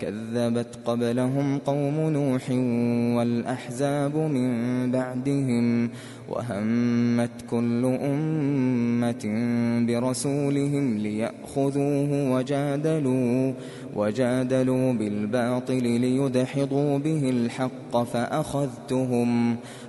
كذبت قبلهم قوم نوح والأحزاب من بعدهم وهمت كل أمة برسولهم ليأخذوه وجادلوا وجادلوا بالباطل ليدحضوا به الحق فأخذتهم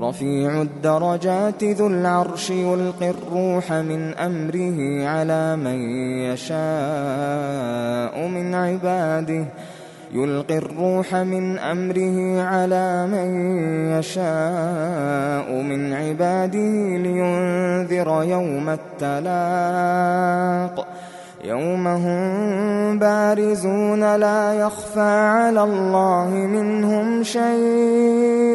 رفيع الدرجات ذو العرش يلقي الروح من أمره على من يشاء من عباده. يلقي الروح من أمره على من يشاء من عباده لينذر يوم التلاق. يوم هم بارزون لا يخفى على الله منهم شيء.